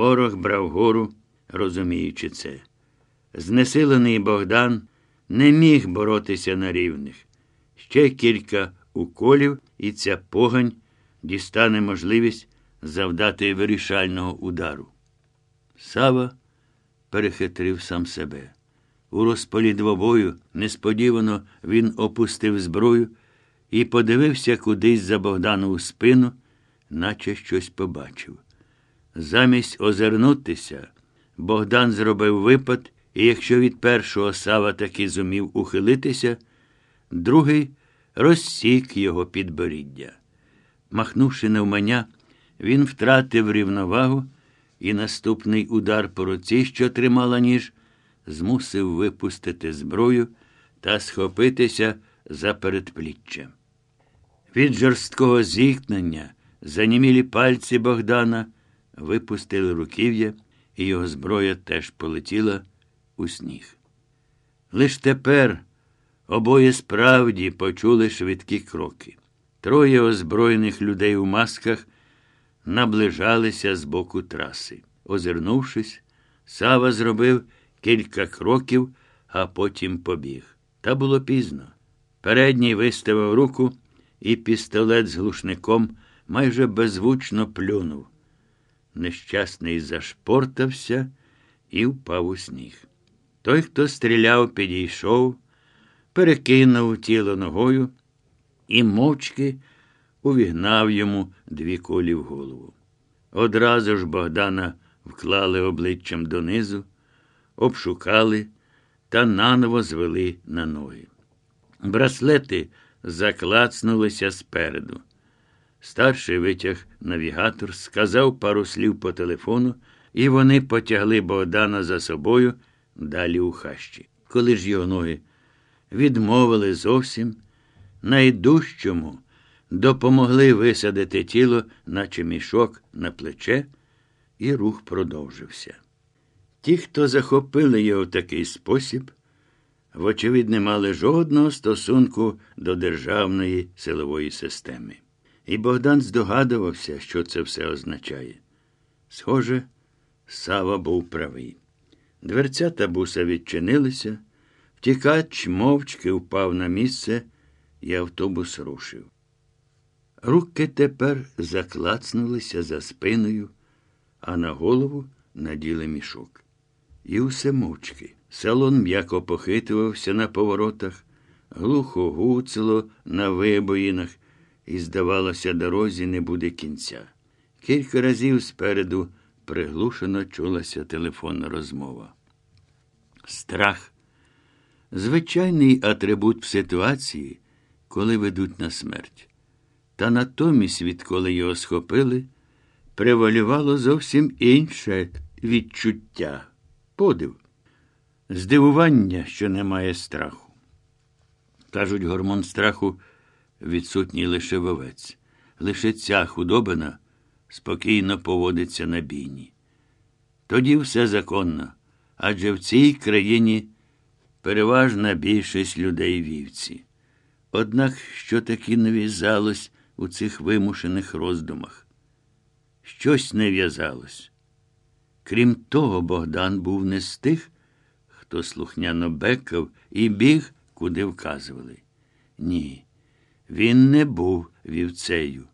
Ворог брав гору, розуміючи це. Знесилений Богдан не міг боротися на рівних. Ще кілька уколів, і ця погань дістане можливість завдати вирішального удару. Сава перехитрив сам себе. У розпалі двобою несподівано він опустив зброю і подивився кудись за Богданову спину, наче щось побачив. Замість озирнутися, Богдан зробив випад, і якщо від першого Сава таки зумів ухилитися, другий розсік його підборіддя. Махнувши навмання, він втратив рівновагу, і наступний удар по руці, що тримала ніж, змусив випустити зброю та схопитися за передпліччя. Від жорсткого зіткнення занімілі пальці Богдана випустили руків'я, і його зброя теж полетіла у сніг. Лиш тепер обоє справді почули швидкі кроки. Троє озброєних людей у масках наближалися з боку траси. Озирнувшись, Сава зробив кілька кроків, а потім побіг. Та було пізно. Передній виставив руку, і пістолет з глушником майже беззвучно плюнув. Нещасний зашпортався і впав у сніг. Той, хто стріляв, підійшов, перекинув тіло ногою і мовчки увігнав йому дві кулі в голову. Одразу ж Богдана вклали обличчям донизу, обшукали та наново звели на ноги. Браслети заклацнулися спереду. Старший витяг навігатор, сказав пару слів по телефону, і вони потягли Богдана за собою далі у хащі. Коли ж його ноги відмовили зовсім, найдужчому допомогли висадити тіло, наче мішок на плече, і рух продовжився. Ті, хто захопили його в такий спосіб, вочевидь, не мали жодного стосунку до державної силової системи. І Богдан здогадувався, що це все означає. Схоже, Сава був правий. Дверцята буса відчинилися, втікач мовчки впав на місце, і автобус рушив. Руки тепер заклацнулися за спиною, а на голову наділи мішок. І усе мовчки. Салон м'яко похитувався на поворотах, глухо гуцило на вибоїнах, і, здавалося, дорозі не буде кінця. Кілька разів спереду приглушено чулася телефонна розмова. Страх звичайний атрибут в ситуації, коли ведуть на смерть. Та натомість, відколи його схопили, превалювало зовсім інше відчуття, подив, здивування, що немає страху. Кажуть, гормон страху відсутній лише вовець. Лише ця худобина спокійно поводиться на бійні. Тоді все законно, адже в цій країні переважна більшість людей вівці. Однак що таки не в'язалось у цих вимушених роздумах? Щось не в'язалось. Крім того, Богдан був не з тих, хто слухняно бекав і біг, куди вказували. Ні, він не був вівцею.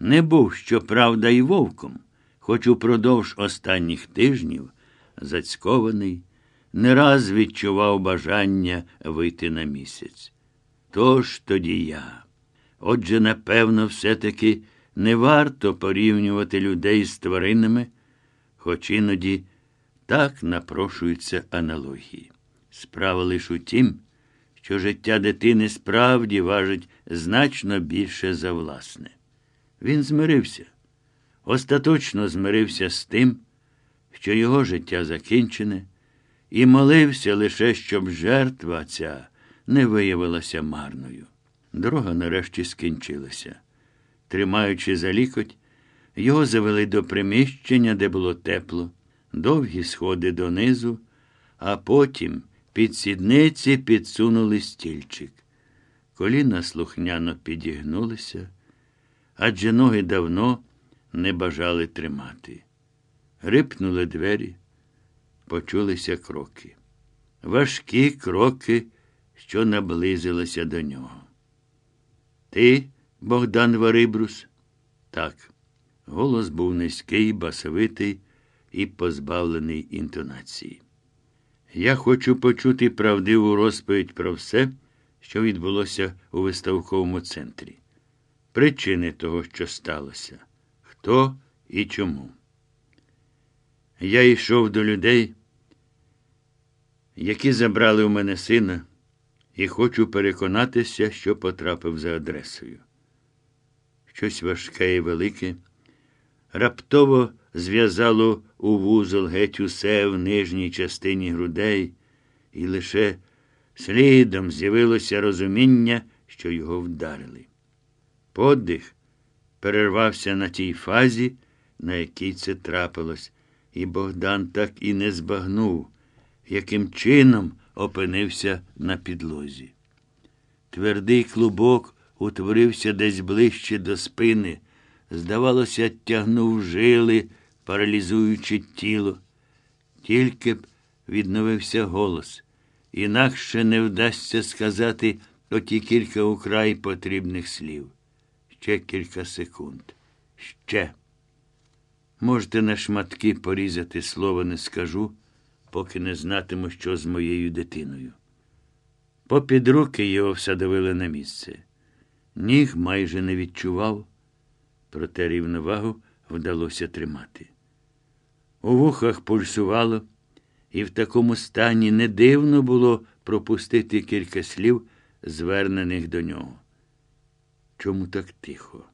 Не був, щоправда, і вовком, хоч упродовж останніх тижнів, зацькований, не раз відчував бажання вийти на місяць. Тож тоді я. Отже, напевно, все-таки не варто порівнювати людей з тваринами, хоч іноді так напрошуються аналогії. Справа лише у тім, що життя дитини справді важить значно більше за власне. Він змирився, остаточно змирився з тим, що його життя закінчене, і молився лише, щоб жертва ця не виявилася марною. Дорога нарешті скінчилася. Тримаючи за лікоть, його завели до приміщення, де було тепло, довгі сходи донизу, а потім під сідниці підсунули стільчик. Коліна слухняно підігнулися, адже ноги давно не бажали тримати. Рипнули двері, почулися кроки. Важкі кроки, що наблизилися до нього. Ти, Богдан Варибрус? Так. Голос був низький, басовитий і позбавлений інтонації. Я хочу почути правдиву розповідь про все, що відбулося у виставковому центрі. Причини того, що сталося, хто і чому. Я йшов до людей, які забрали у мене сина, і хочу переконатися, що потрапив за адресою. Щось важке і велике, раптово зв'язало у вузол геть усе в нижній частині грудей, і лише слідом з'явилося розуміння, що його вдарили. Подих перервався на тій фазі, на якій це трапилось, і Богдан так і не збагнув, яким чином опинився на підлозі. Твердий клубок утворився десь ближче до спини, здавалося, тягнув жили, паралізуючи тіло. Тільки б відновився голос, інакше не вдасться сказати оті кілька украй потрібних слів. Ще кілька секунд. Ще. Можете на шматки порізати слово не скажу, поки не знатиму, що з моєю дитиною. Попід руки його всадовили на місце. Ніг майже не відчував, проте рівновагу вдалося тримати. У вухах пульсувало, і в такому стані не дивно було пропустити кілька слів, звернених до нього. Чому так тихо?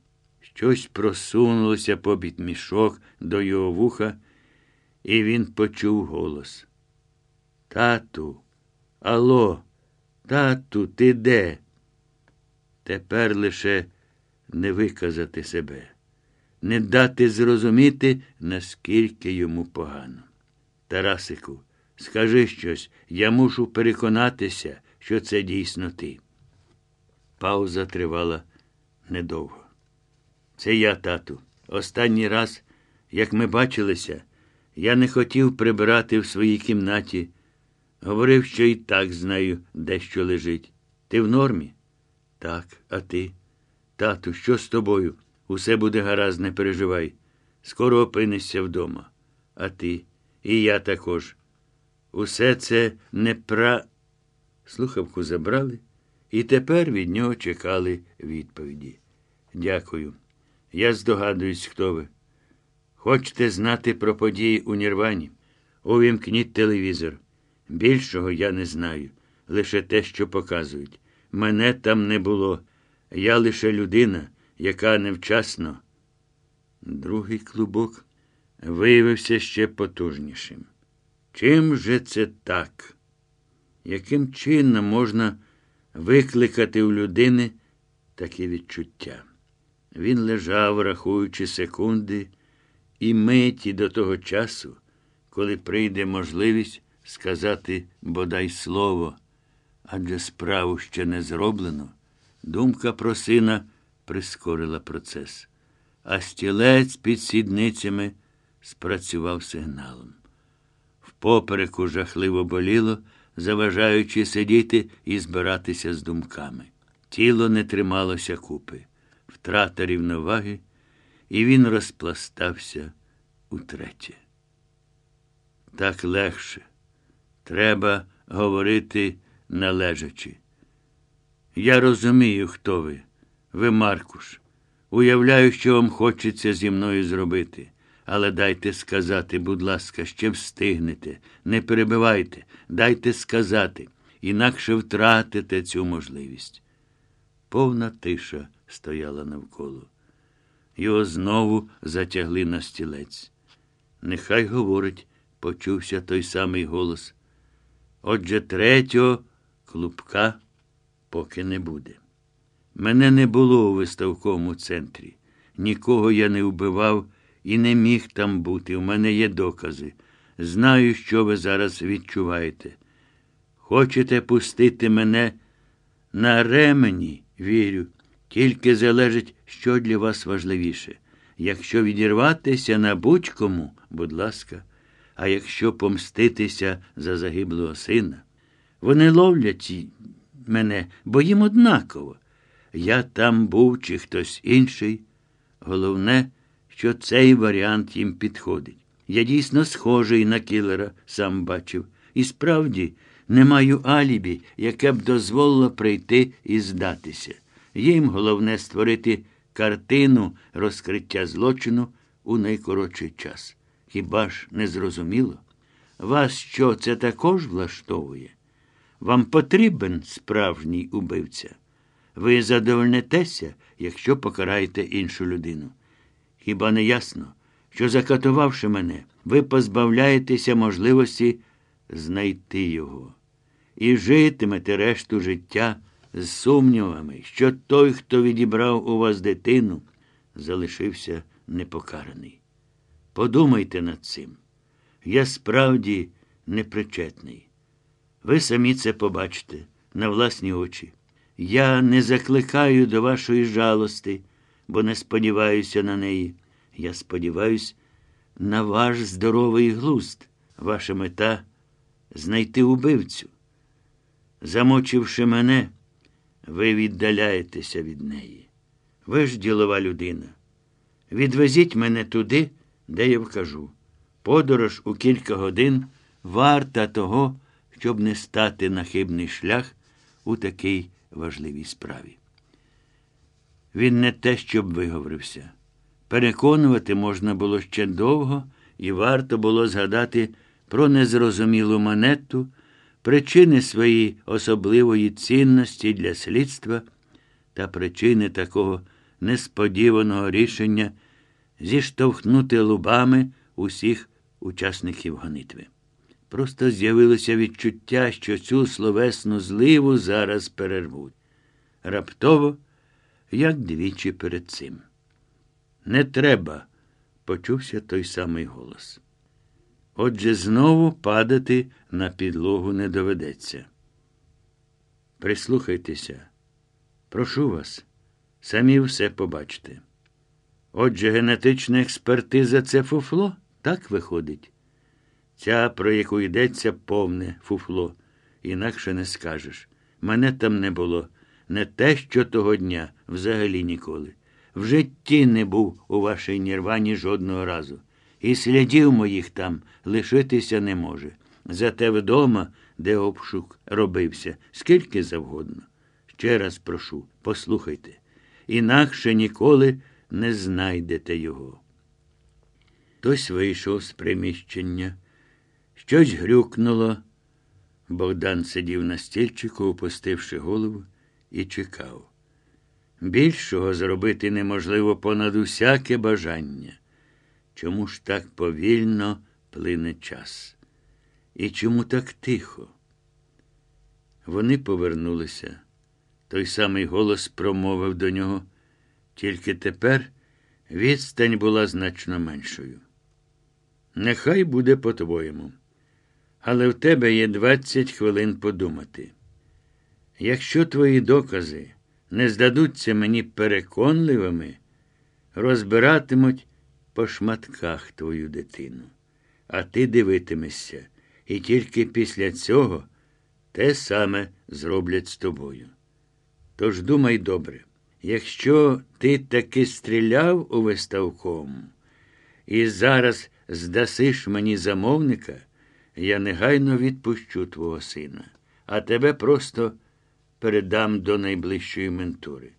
Щось просунулося побід мішок до його вуха, і він почув голос. Тату, алло, тату, ти де? Тепер лише не виказати себе, не дати зрозуміти, наскільки йому погано. Тарасику, скажи щось, я мушу переконатися, що це дійсно ти. Пауза тривала недовго. Це я, тату. Останній раз, як ми бачилися, я не хотів прибирати в своїй кімнаті. Говорив, що і так знаю, де що лежить. Ти в нормі? Так, а ти? Тату, що з тобою? Усе буде гаразд, не переживай. Скоро опинишся вдома. А ти, і я також. Усе це не пра. Слухавку забрали, і тепер від нього чекали відповіді. Дякую. Я здогадуюсь, хто ви. Хочете знати про події у Нірвані? Увімкніть телевізор. Більшого я не знаю, лише те, що показують. Мене там не було. Я лише людина, яка невчасно. Другий клубок виявився ще потужнішим. Чим же це так? Яким чином можна викликати у людини таке відчуття? Він лежав, рахуючи секунди, і миті до того часу, коли прийде можливість сказати бодай слово, адже справу ще не зроблено, думка про сина прискорила процес, а стілець під сідницями спрацював сигналом. Впопереку жахливо боліло, заважаючи сидіти і збиратися з думками. Тіло не трималося купи, втрата рівноваги, і він розпластався утретє. Так легше. Треба говорити належачи. Я розумію, хто ви. Ви Маркуш. Уявляю, що вам хочеться зі мною зробити. Але дайте сказати, будь ласка, ще встигнете. Не перебивайте, дайте сказати, інакше втратите цю можливість. Повна тиша стояла навколо. Його знову затягли на стілець. Нехай говорить, почувся той самий голос. Отже, третього клубка поки не буде. Мене не було у виставковому центрі. Нікого я не вбивав і не міг там бути. У мене є докази. Знаю, що ви зараз відчуваєте. Хочете пустити мене на ремені, вірю. Тільки залежить, що для вас важливіше. Якщо відірватися на будь-кому, будь ласка, а якщо помститися за загиблого сина, вони ловлять мене, бо їм однаково. Я там був чи хтось інший. Головне, що цей варіант їм підходить. Я дійсно схожий на кілера, сам бачив. І справді не маю алібі, яке б дозволило прийти і здатися. Їм головне створити картину розкриття злочину у найкоротший час. Хіба ж не зрозуміло? Вас що це також влаштовує? Вам потрібен справжній убивця. Ви задовольнетеся, якщо покараєте іншу людину. Хіба не ясно, що, закатувавши мене, ви позбавляєтеся можливості знайти його і житимете решту життя з сумнівами, що той, хто відібрав у вас дитину, залишився непокараний. Подумайте над цим. Я справді непричетний. Ви самі це побачите на власні очі. Я не закликаю до вашої жалости, бо не сподіваюся на неї. Я сподіваюся на ваш здоровий глузд, ваша мета знайти убивцю. Замочивши мене, ви віддаляєтеся від неї. Ви ж ділова людина. Відвезіть мене туди, де я вкажу. Подорож у кілька годин варта того, щоб не стати на хибний шлях у такій важливій справі. Він не те, щоб виговорився. Переконувати можна було ще довго, і варто було згадати про незрозумілу монету, причини своєї особливої цінності для слідства та причини такого несподіваного рішення зіштовхнути лубами усіх учасників гонитви. Просто з'явилося відчуття, що цю словесну зливу зараз перервуть. Раптово, як двічі перед цим. Не треба, почувся той самий голос. Отже, знову падати на підлогу не доведеться. Прислухайтеся, прошу вас, самі все побачте. Отже, генетична експертиза це фуфло, так виходить. Ця, про яку йдеться, повне фуфло, інакше не скажеш. Мене там не було, не те, що того дня, взагалі ніколи. В житті не був у вашій нірвані жодного разу. І слідів моїх там лишитися не може. Зате вдома, де обшук робився, скільки завгодно. Ще раз прошу, послухайте, інакше ніколи не знайдете його. Хтось вийшов з приміщення, щось грюкнуло. Богдан сидів на стільчику, опустивши голову, і чекав. Більшого зробити неможливо понад усяке бажання. Чому ж так повільно плине час? І чому так тихо? Вони повернулися. Той самий голос промовив до нього, тільки тепер відстань була значно меншою. Нехай буде по-твоєму, але в тебе є 20 хвилин подумати. Якщо твої докази не здадуться мені переконливими, розбиратимуть по шматках твою дитину. А ти дивитимешся, і тільки після цього те саме зроблять з тобою. Тож думай добре, якщо ти таки стріляв у виставкому і зараз здасиш мені замовника, я негайно відпущу твого сина, а тебе просто передам до найближчої ментури.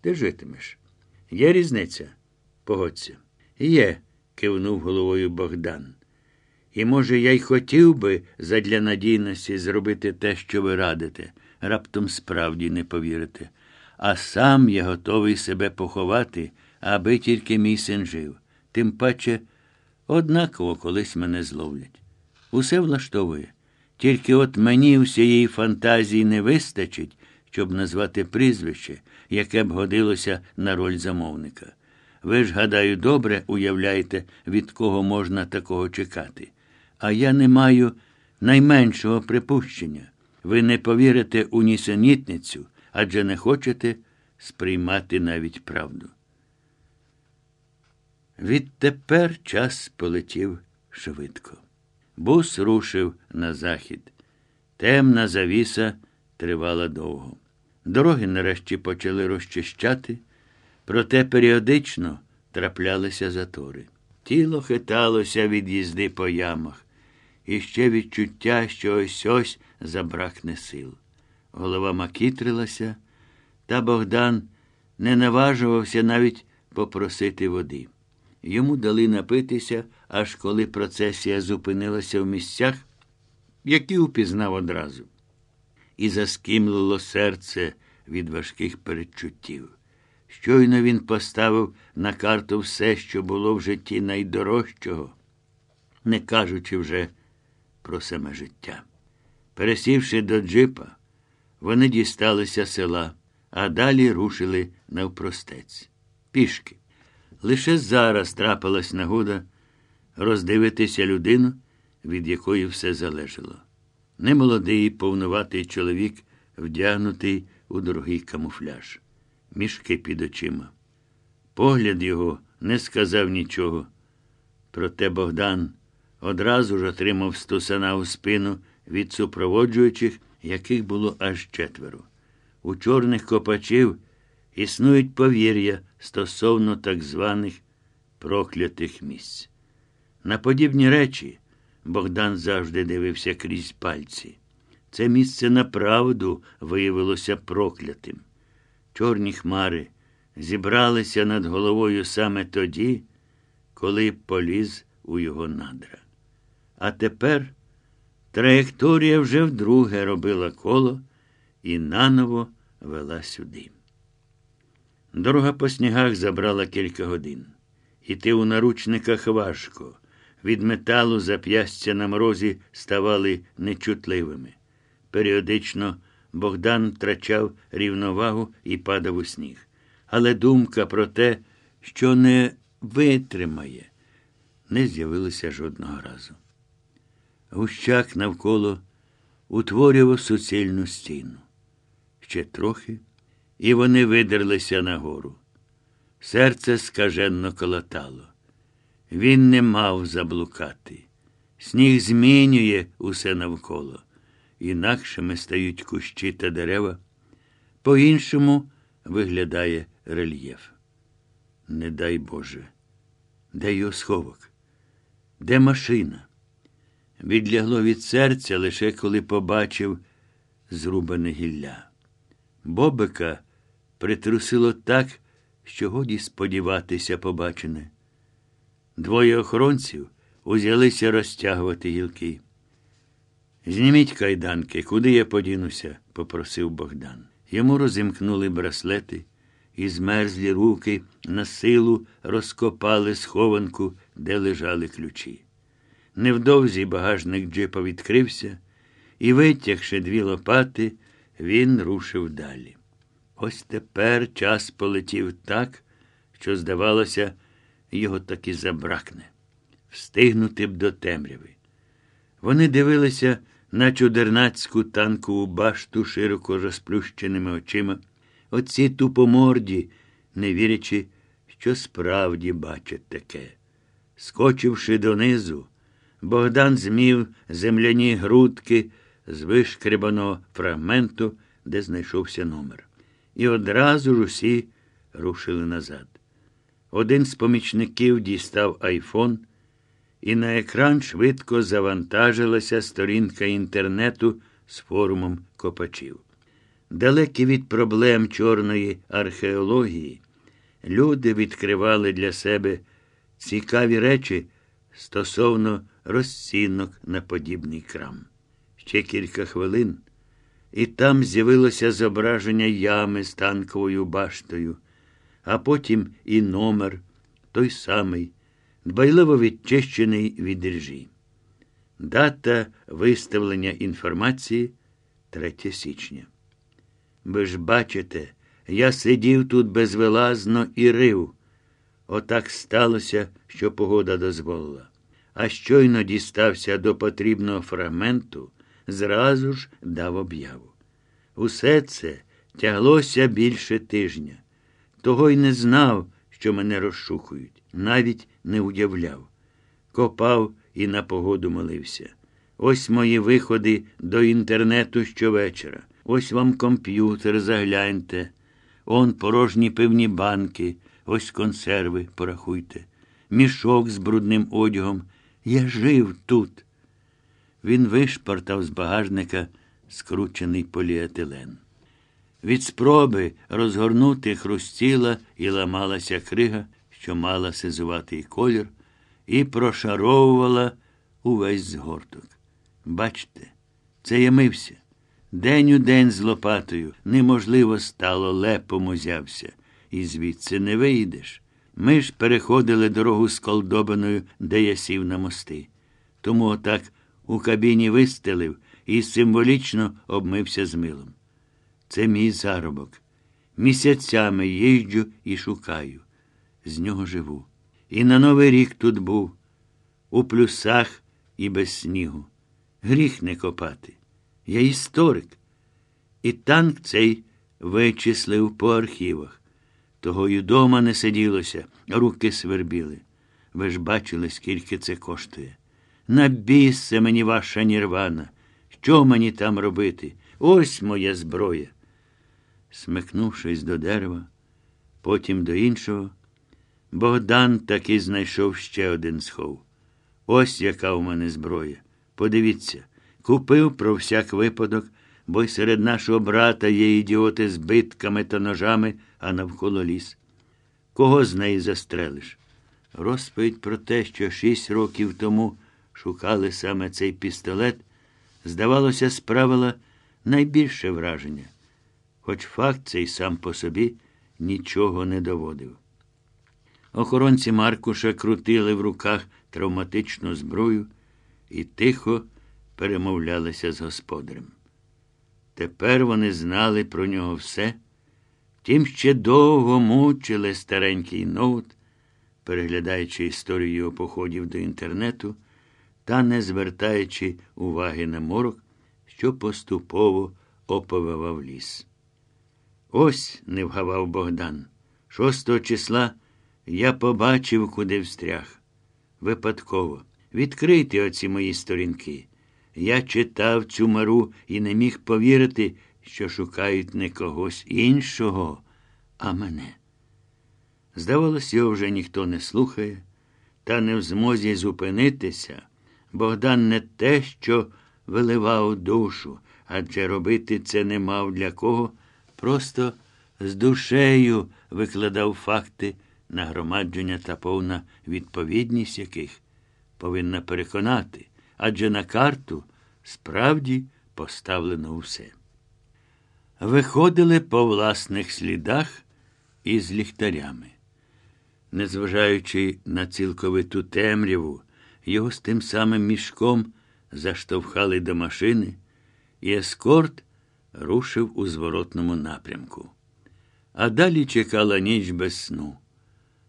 Ти житимеш. Є різниця? Погодься. Є, кивнув головою Богдан. І, може, я й хотів би задля надійності зробити те, що ви радите, раптом справді не повірите. А сам я готовий себе поховати, аби тільки мій син жив. Тим паче, однаково колись мене зловлять. Усе влаштовує. Тільки от мені всієї фантазії не вистачить, щоб назвати прізвище, яке б годилося на роль замовника. Ви ж, гадаю, добре уявляєте, від кого можна такого чекати. А я не маю найменшого припущення. Ви не повірите у нісенітницю, адже не хочете сприймати навіть правду. Відтепер час полетів швидко. Бус рушив на захід. Темна завіса тривала довго. Дороги нарешті почали розчищати, проте періодично траплялися затори. Тіло хиталося від їзди по ямах, і ще відчуття, що ось ось забракне сил. Голова макітрилася, та Богдан не наважувався навіть попросити води. Йому дали напитися, аж коли процесія зупинилася в місцях, які упізнав одразу. І заскімлило серце від важких передчуттів. Щойно він поставив на карту все, що було в житті найдорожчого, не кажучи вже про саме життя. Пересівши до джипа, вони дісталися села, а далі рушили навпростець. Пішки. Лише зараз трапилась нагода роздивитися людину, від якої все залежало. Немолодий, повнуватий чоловік, вдягнутий у дорогий камуфляж, мішки під очима. Погляд його не сказав нічого. Проте Богдан одразу ж отримав стусана у спину від супроводжуючих, яких було аж четверо. У чорних копачів існують повір'я стосовно так званих проклятих місць. На подібні речі Богдан завжди дивився крізь пальці. Це місце направду виявилося проклятим. Чорні хмари зібралися над головою саме тоді, коли поліз у його надра. А тепер траєкторія вже вдруге робила коло і наново вела сюди. Дорога по снігах забрала кілька годин. Іти у наручниках важко. Від металу зап'ястя на морозі ставали нечутливими. Періодично Богдан втрачав рівновагу і падав у сніг. Але думка про те, що не витримає, не з'явилася жодного разу. Гущак навколо утворював суцільну стіну. Ще трохи, і вони видерлися нагору. Серце скаженно колотало. Він не мав заблукати. Сніг змінює усе навколо. Інакшими стають кущі та дерева. По-іншому виглядає рельєф. Не дай Боже, де його сховок? Де машина? Відлягло від серця лише коли побачив зрубане гілля. Бобика притрусило так, що годі сподіватися побачене. Двоє охоронців узялися розтягувати гілки. Зніміть кайданки, куди я подінуся, попросив Богдан. Йому розімкнули браслети і змерзлі руки на силу розкопали схованку, де лежали ключі. Невдовзі багажник джипа відкрився, і, витягши дві лопати, він рушив далі. Ось тепер час полетів так, що, здавалося, його таки забракне. Встигнути б до темряви. Вони дивилися на чудернацьку танкову башту широко розплющеними очима, оці тупоморді, не вірячи, що справді бачать таке. Скочивши донизу, Богдан змів земляні грудки з вишкребаного фрагменту, де знайшовся номер. І одразу ж усі рушили назад. Один з помічників дістав айфон, і на екран швидко завантажилася сторінка інтернету з форумом копачів. Далекі від проблем чорної археології, люди відкривали для себе цікаві речі стосовно розцінок на подібний крам. Ще кілька хвилин, і там з'явилося зображення ями з танковою баштою, а потім і номер, той самий, дбайливо відчищений від ржі. Дата виставлення інформації 3 січня. Ви ж бачите, я сидів тут безвилазно і рив. Отак сталося, що погода дозволила. А щойно дістався до потрібного фрагменту, зразу ж дав об'яву. Усе це тяглося більше тижня. Того й не знав, що мене розшукують. навіть не уявляв. Копав і на погоду молився. Ось мої виходи до інтернету щовечора. Ось вам комп'ютер, загляньте. Он порожні пивні банки, ось консерви, порахуйте. Мішок з брудним одягом. Я жив тут. Він вишпортав з багажника скручений поліетилен. Від спроби розгорнути хрустіла і ламалася крига, що мала сизуватий колір, і прошаровувала увесь згорток. Бачте, це я мився. День у день з лопатою неможливо стало, лепом узявся, і звідси не вийдеш. Ми ж переходили дорогу з колдобаною, де я сів на мости. Тому отак у кабіні вистелив і символічно обмився з милом. Це мій заробок. Місяцями їжджу і шукаю. З нього живу. І на Новий рік тут був, у плюсах і без снігу. Гріх не копати. Я історик. І танк цей вичислив по архівах. Того й дома не сиділося, руки свербіли. Ви ж бачили, скільки це коштує. На бісце мені ваша нірвана. Що мені там робити? Ось моя зброя. Смикнувшись до дерева, потім до іншого, Богдан таки знайшов ще один схов. Ось яка у мене зброя. Подивіться, купив про всяк випадок, бо й серед нашого брата є ідіоти з битками та ножами, а навколо ліс. Кого з неї застрелиш? Розповідь про те, що шість років тому шукали саме цей пістолет, здавалося, справила найбільше враження, хоч факт цей сам по собі нічого не доводив. Охоронці Маркуша крутили в руках травматичну зброю і тихо перемовлялися з господарем. Тепер вони знали про нього все, втім ще довго мучили старенький ноут, переглядаючи історію його походів до інтернету та не звертаючи уваги на морок, що поступово оповивав ліс. Ось не вгавав Богдан. Шостого числа я побачив, куди встряг. Випадково. Відкрийте оці мої сторінки. Я читав цю мару і не міг повірити, що шукають не когось іншого, а мене. Здавалось, його вже ніхто не слухає, та не в змозі зупинитися. Богдан не те, що виливав душу, адже робити це не мав для кого, просто з душею викладав факти нагромадження та повна відповідність яких повинна переконати, адже на карту справді поставлено усе. Виходили по власних слідах із ліхтарями. Незважаючи на цілковиту темряву, його з тим самим мішком заштовхали до машини, і ескорт рушив у зворотному напрямку. А далі чекала ніч без сну.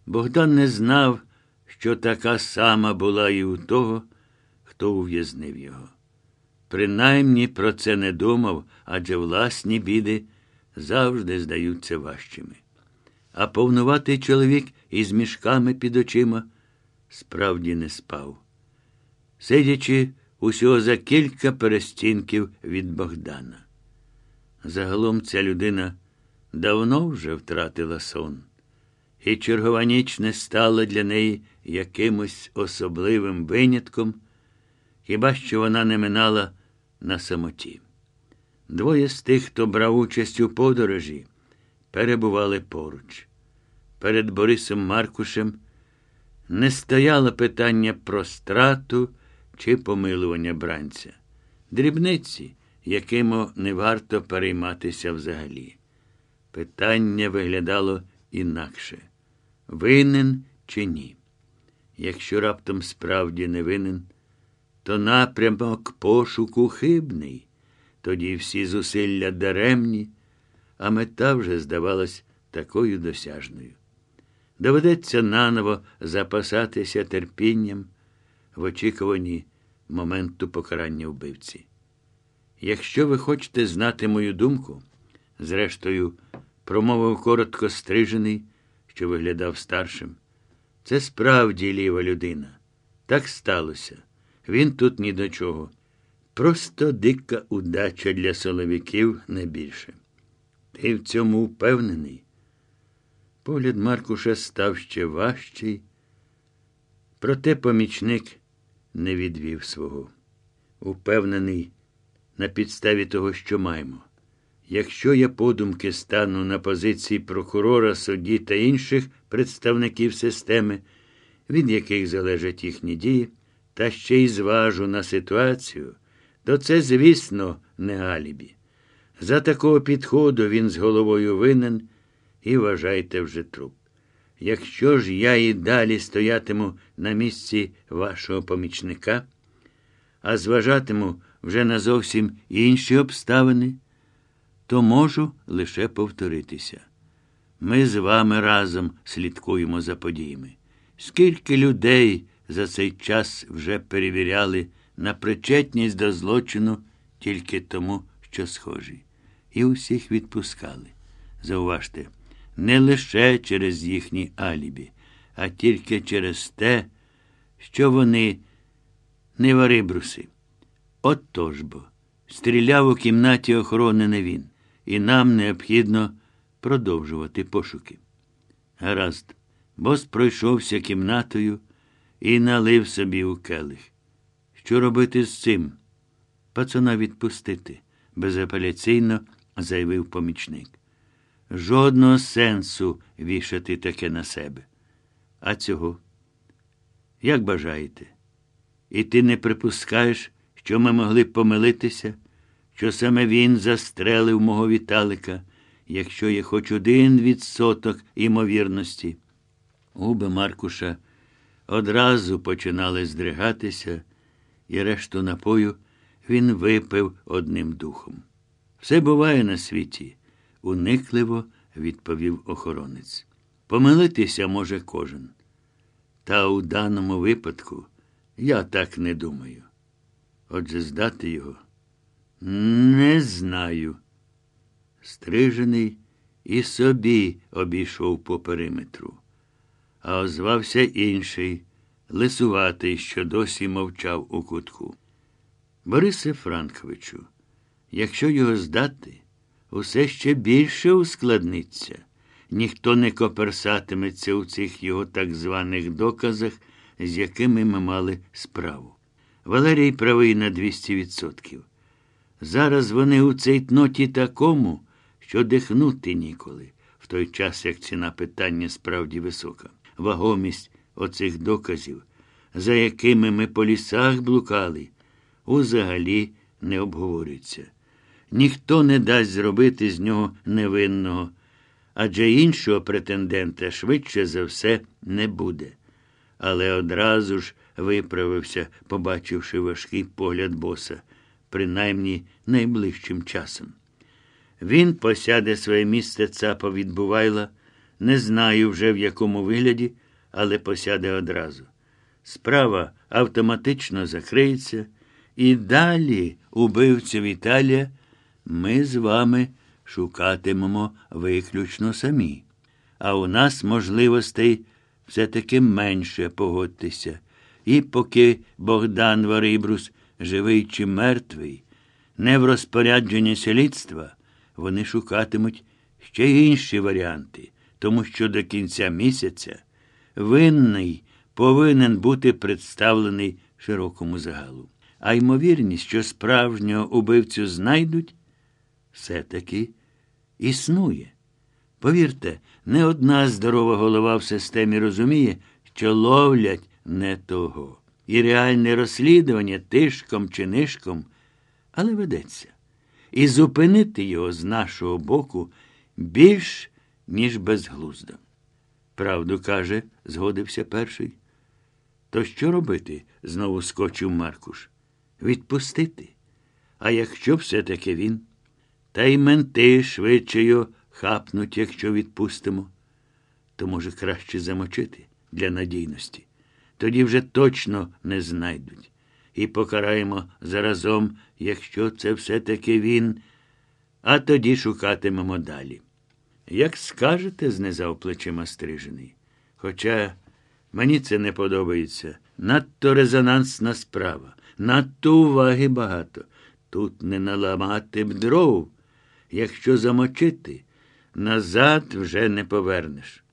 Богдан не знав, що така сама була і у того, хто ув'язнив його. Принаймні про це не думав, адже власні біди завжди здаються важчими. А повнуватий чоловік із мішками під очима справді не спав. Сидячи усього за кілька перестінків від Богдана. Загалом ця людина давно вже втратила сон і чергова ніч не стала для неї якимось особливим винятком, хіба що вона не минала на самоті. Двоє з тих, хто брав участь у подорожі, перебували поруч. Перед Борисом Маркушем не стояло питання про страту чи помилування бранця, дрібниці, якими не варто перейматися взагалі. Питання виглядало інакше винен чи ні. Якщо раптом справді не винен, то напрямок пошуку хибний, тоді всі зусилля даремні, а мета вже здавалась такою досяжною. Доведеться наново запасатися терпінням в очікуванні моменту покарання вбивці. Якщо ви хочете знати мою думку, зрештою, промовив коротко стрижений що виглядав старшим, Це справді ліва людина. Так сталося. Він тут ні до чого. Просто дика удача для соловіків не більше. Ти в цьому впевнений? Погляд Маркуша став ще важчий, проте помічник не відвів свого. Упевнений на підставі того, що маємо. Якщо я подумки стану на позиції прокурора, судді та інших представників системи, від яких залежать їхні дії, та ще й зважу на ситуацію, то це, звісно, не алібі. За такого підходу він з головою винен і вважайте вже труп. Якщо ж я і далі стоятиму на місці вашого помічника, а зважатиму вже на зовсім інші обставини, то можу лише повторитися. Ми з вами разом слідкуємо за подіями. Скільки людей за цей час вже перевіряли на причетність до злочину тільки тому, що схожі, і усіх відпускали. Зауважте, не лише через їхні алібі, а тільки через те, що вони не варибруси. От то ж бо, стріляв у кімнаті охорони не він, і нам необхідно продовжувати пошуки. Гаразд, бос пройшовся кімнатою і налив собі у келих. Що робити з цим? Пацана відпустити, безапеляційно заявив помічник. Жодного сенсу вішати таке на себе. А цього? Як бажаєте? І ти не припускаєш, що ми могли помилитися, що саме він застрелив мого Віталика, якщо є хоч один відсоток імовірності. Губи Маркуша одразу починали здригатися, і решту напою він випив одним духом. Все буває на світі, уникливо відповів охоронець. Помилитися може кожен. Та у даному випадку я так не думаю. Отже, здати його не знаю. Стрижений і собі обійшов по периметру. А озвався інший, лисуватий, що досі мовчав у кутку. Борисе Франковичу, якщо його здати, усе ще більше ускладниться. Ніхто не коперсатиметься у цих його так званих доказах, з якими ми мали справу. Валерій правий на 200%. Зараз вони у цей тноті такому, що дихнути ніколи, в той час як ціна питання справді висока. Вагомість оцих доказів, за якими ми по лісах блукали, узагалі не обговорюється. Ніхто не дасть зробити з нього невинного, адже іншого претендента швидше за все не буде. Але одразу ж виправився, побачивши важкий погляд боса, принаймні найближчим часом. Він посяде своє місце цапа від Бувайла, не знаю вже в якому вигляді, але посяде одразу. Справа автоматично закриється, і далі, убивцю Віталія, ми з вами шукатимемо виключно самі. А у нас можливостей все-таки менше погодьтеся. І поки Богдан Варибрус, живий чи мертвий, не в розпорядженні слідства, вони шукатимуть ще інші варіанти, тому що до кінця місяця винний повинен бути представлений широкому загалу. А ймовірність, що справжнього убивцю знайдуть, все-таки існує. Повірте, не одна здорова голова в системі розуміє, що ловлять не того. І реальне розслідування тишком чи нишком, але ведеться. І зупинити його з нашого боку більш, ніж безглуздо. Правду каже, згодився перший. То що робити? знову скочив Маркуш. Відпустити. А якщо все-таки він? Та й менти швидше його хапнуть, якщо відпустимо. То, може, краще замочити для надійності. Тоді вже точно не знайдуть. І покараємо заразом, якщо це все-таки він, а тоді шукатимемо далі. Як скажете, знизав плечима стрижений. Хоча Мені це не подобається. Надто резонансна справа, надто уваги багато. Тут не наламати б дров. Якщо замочити, назад вже не повернеш.